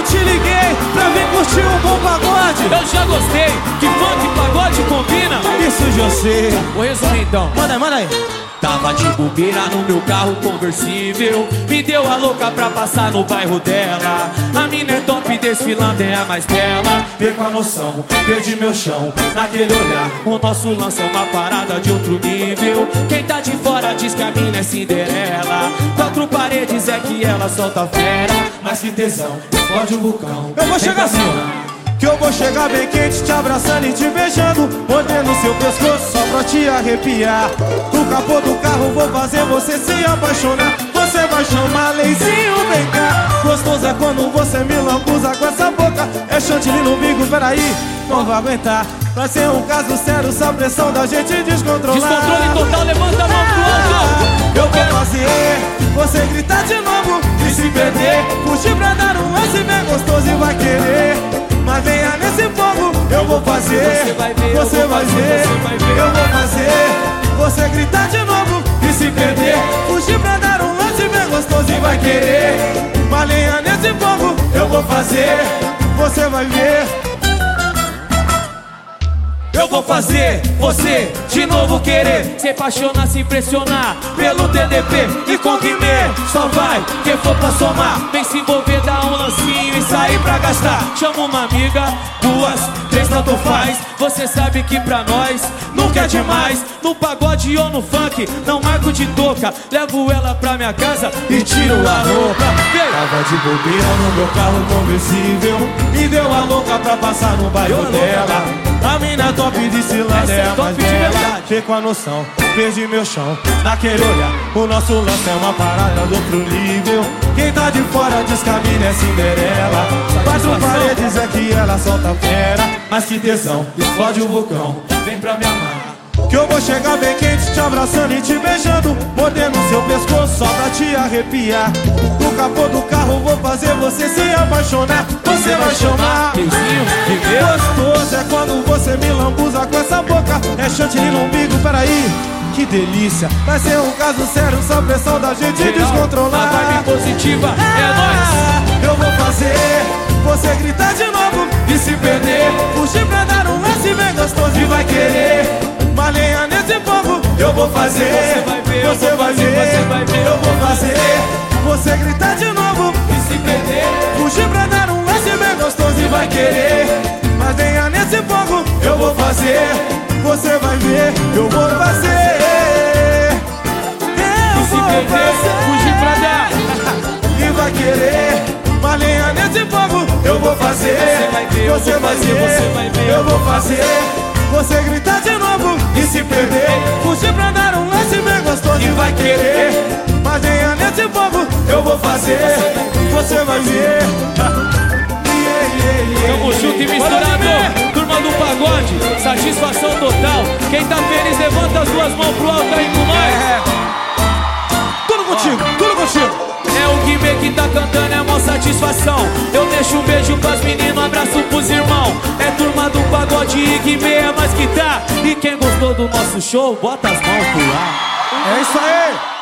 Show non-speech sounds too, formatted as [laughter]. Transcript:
eu te liguei pra vir curtir um bom pagode. Eu já gostei, que funk e pagode combina. Isso já sei. Vou resumir então. Manda aí, manda aí. Tava de bobeira no meu carro conversível. Me deu a louca pra passar no bairro dela. A mina é top desfilando, é a mais bela. Com a noção, perdi meu chão. Naquele olhar, o nosso lance é uma parada de outro nível. Quem tá de fora diz que a mina é Cinderela. Quatro paredes é que ela solta fera. Mas que tesão, pode o vulcão. Eu vou chegar assim. Que eu vou chegar bem quente, te abraçando e te beijando. Mordendo seu pescoço só pra te arrepiar. No capô do carro vou fazer você se apaixonar. Você vai chamar Leizinho, vem cá. Gostoso é quando você me lambuza com essa boca. É chantilly no bico, peraí, não vai aguentar. Vai ser um caso sério, só pressão da gente descontrolar. Descontrole total, levanta a mão pro alto Eu vou fazer você gritar de novo e se perder. Fugir pra dar um lance bem gostoso e vai querer venha nesse fogo, eu vou fazer. Você vai ver, eu você vou vai fazer, ver, eu vou fazer. Você gritar de novo e se perder. Fugir pra dar um lance bem gostoso e vai querer. Mas venha nesse fogo, eu vou fazer. Você vai ver. Eu vou fazer você de novo querer. Se apaixonar, se impressionar Pelo TDP e com Guimê. Só vai quem for pra somar Vem se envolver, e sair pra gastar. Chama uma amiga, duas, três tanto faz. Você sabe que pra nós nunca é demais. No pagode ou no funk, não marco de toca. Levo ela pra minha casa e tiro a roupa. Vem! Tava de bobeira no meu carro conversível Me deu a louca pra passar no bairro dela. A mina top de cilada é é a top mais de bela verdade. Fiquei com a noção, perdi meu chão. Naquele olhar, o nosso lance é uma parada do outro nível De fora diz que a mina é Cinderela. Quatro paredes é que ela solta fera. Mas que tesão, explode o vulcão. Vem pra me amar. Que eu vou chegar bem quente, te abraçando e te beijando. Mordendo seu pescoço só pra te arrepiar. No capô do carro vou fazer você se apaixonar. Você vai chamar. Viver Gostoso é quando você me lambuza com essa boca. É chantilly no umbigo, peraí Que delícia. Vai ser um caso sério, só pressão da gente Legal, descontrolar. A vibe positiva é nóis. Ah, Eu vou fazer você gritar de novo e se perder. Fugir pra dar um lance bem gostoso e vai querer. Uma lenha nesse fogo eu vou fazer. Você vai ver, você vai fazer, ver, você vai ver. eu vou fazer Você gritar de novo E se perder. Fugir pra dar um lance bem gostoso e vai querer. Mas venha nesse fogo, eu vou fazer Você Você vai ver, eu Você vou vai fazer, ver. Eu vou fazer. Você gritar de novo e se perder. Fugir pra dar um lance bem gostoso e vai querer. Mas venha nesse fogo, eu vou fazer. Você vai ver. [laughs] Tamo junto e misturado. Turma do pagode, satisfação total. Quem tá feliz, levanta as duas mãos pro alto aí com nós. É. Tudo contigo, tudo contigo. É o Guimê que tá cantando, é mó satisfação. Eu deixo um beijo pras meninas, um abraço pros irmãos É turma do pagode e Guimê é mais que tá. E quem gostou do nosso show, bota as mãos pro ar. É isso aí